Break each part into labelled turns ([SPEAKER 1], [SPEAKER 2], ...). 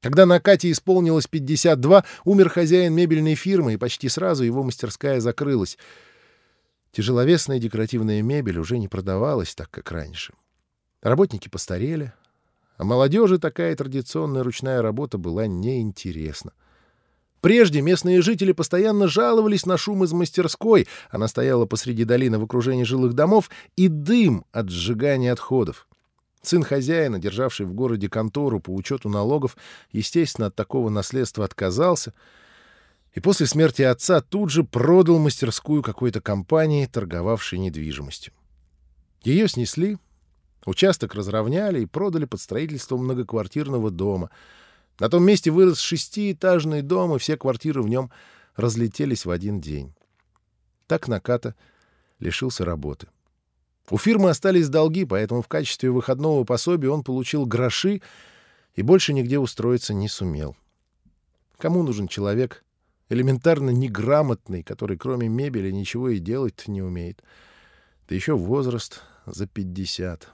[SPEAKER 1] Когда на Кате исполнилось 52, умер хозяин мебельной фирмы, и почти сразу его мастерская закрылась. Тяжеловесная декоративная мебель уже не продавалась так, как раньше. Работники постарели, а молодежи такая традиционная ручная работа была неинтересна. Прежде местные жители постоянно жаловались на шум из мастерской, она стояла посреди долины в окружении жилых домов, и дым от сжигания отходов. Сын хозяина, державший в городе контору по учету налогов, естественно, от такого наследства отказался и после смерти отца тут же продал мастерскую какой-то компании, торговавшей недвижимостью. Ее снесли, участок разровняли и продали под строительство многоквартирного дома. На том месте вырос шестиэтажный дом, и все квартиры в нем разлетелись в один день. Так Наката лишился работы. — у фирмы остались долги, поэтому в качестве выходного пособия он получил гроши и больше нигде устроиться не сумел. Кому нужен человек, элементарно неграмотный, который кроме мебели ничего и делать не умеет? Да еще возраст за 50.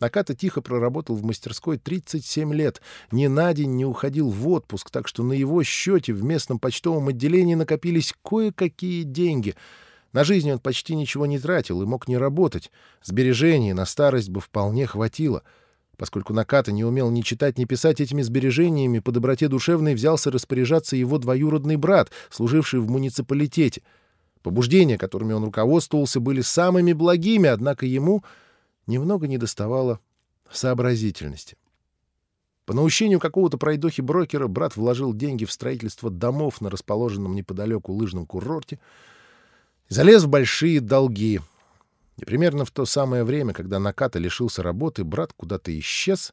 [SPEAKER 1] Наката тихо проработал в мастерской 37 лет, ни на день не уходил в отпуск, так что на его счете в местном почтовом отделении накопились кое-какие деньги — на жизнь он почти ничего не тратил и мог не работать. Сбережений на старость бы вполне хватило. Поскольку Наката не умел ни читать, ни писать этими сбережениями, по доброте душевной взялся распоряжаться его двоюродный брат, служивший в муниципалитете. Побуждения, которыми он руководствовался, были самыми благими, однако ему немного недоставало сообразительности. По наущению какого-то пройдохи-брокера брат вложил деньги в строительство домов на расположенном неподалеку лыжном курорте — залез в большие долги. И примерно в то самое время, когда Наката лишился работы, брат куда-то исчез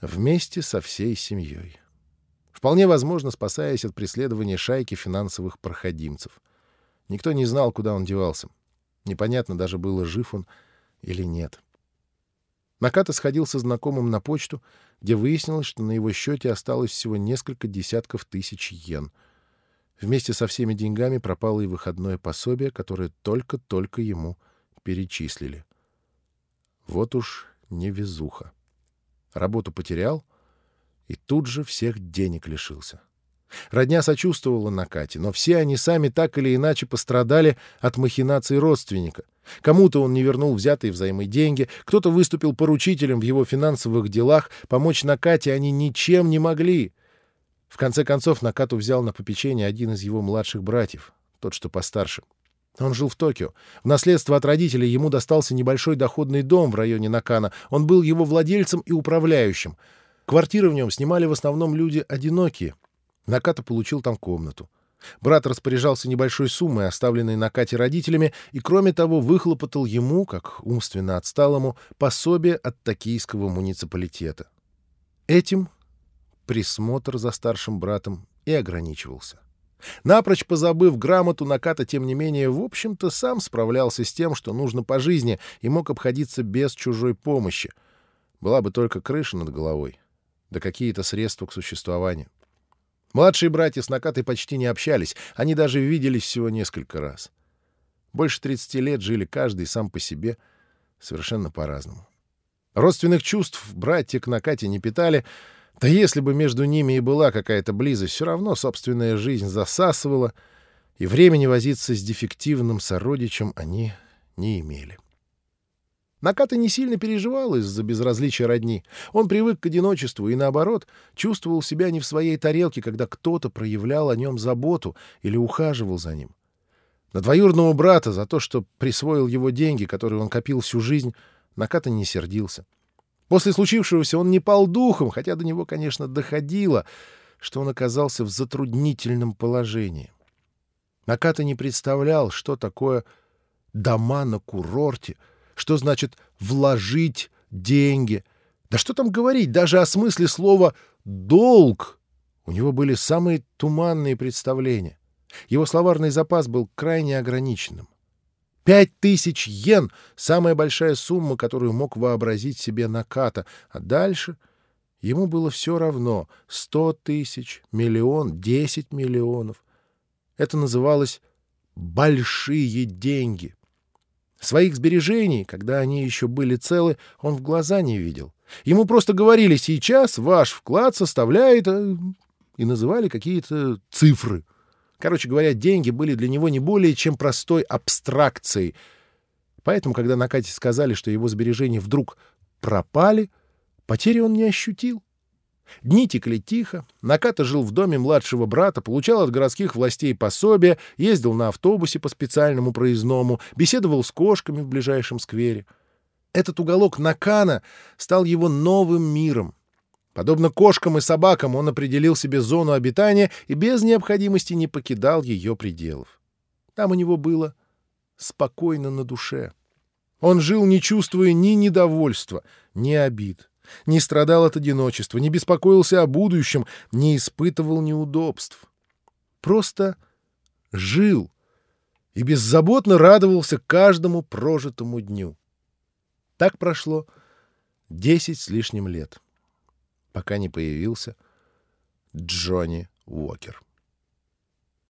[SPEAKER 1] вместе со всей семьей. Вполне возможно, спасаясь от преследования шайки финансовых проходимцев. Никто не знал, куда он девался. Непонятно даже было, жив он или нет. Наката сходил со знакомым на почту, где выяснилось, что на его счете осталось всего несколько десятков тысяч йен — Вместе со всеми деньгами пропало и выходное пособие, которое только-только ему перечислили. Вот уж невезуха. Работу потерял и тут же всех денег лишился. Родня сочувствовала Накате, но все они сами так или иначе пострадали от махинаций родственника. Кому-то он не вернул взятые взаймы деньги, кто-то выступил поручителем в его финансовых делах, помочь Накате они ничем не могли — в конце концов, Накату взял на попечение один из его младших братьев, тот, что постарше. Он жил в Токио. В наследство от родителей ему достался небольшой доходный дом в районе Накана. Он был его владельцем и управляющим. Квартиры в нем снимали в основном люди одинокие. Наката получил там комнату. Брат распоряжался небольшой суммой, оставленной Накате родителями, и, кроме того, выхлопотал ему, как умственно отсталому, пособие от токийского муниципалитета. Этим присмотр за старшим братом и ограничивался. Напрочь позабыв грамоту, Наката, тем не менее, в общем-то, сам справлялся с тем, что нужно по жизни, и мог обходиться без чужой помощи. Была бы только крыша над головой, да какие-то средства к существованию. Младшие братья с Накатой почти не общались, они даже виделись всего несколько раз. Больше 30 лет жили каждый сам по себе, совершенно по-разному. Родственных чувств братья к Накате не питали — да если бы между ними и была какая-то близость, все равно собственная жизнь засасывала, и времени возиться с дефективным сородичем они не имели. Наката не сильно переживал из-за безразличия родни. Он привык к одиночеству и, наоборот, чувствовал себя не в своей тарелке, когда кто-то проявлял о нем заботу или ухаживал за ним. На двоюродного брата за то, что присвоил его деньги, которые он копил всю жизнь, Наката не сердился. После случившегося он не пал духом, хотя до него, конечно, доходило, что он оказался в затруднительном положении. Наката не представлял, что такое дома на курорте, что значит «вложить деньги». Да что там говорить, даже о смысле слова «долг» у него были самые туманные представления. Его словарный запас был крайне ограниченным. Пять тысяч йен — самая большая сумма, которую мог вообразить себе Наката, а дальше ему было все равно — сто тысяч, миллион, десять миллионов. Это называлось «большие деньги». Своих сбережений, когда они еще были целы, он в глаза не видел. Ему просто говорили «сейчас ваш вклад составляет...» э, и называли какие-то цифры. Короче говоря, деньги были для него не более чем простой абстракцией. Поэтому, когда Накате сказали, что его сбережения вдруг пропали, потери он не ощутил. Дни текли тихо. Наката жил в доме младшего брата, получал от городских властей пособия, ездил на автобусе по специальному проездному, беседовал с кошками в ближайшем сквере. Этот уголок Накана стал его новым миром. Подобно кошкам и собакам он определил себе зону обитания и без необходимости не покидал ее пределов. Там у него было спокойно на душе. Он жил, не чувствуя ни недовольства, ни обид, не страдал от одиночества, не беспокоился о будущем, не испытывал неудобств. Просто жил и беззаботно радовался каждому прожитому дню. Так прошло десять с лишним лет, пока не появился Джонни Уокер.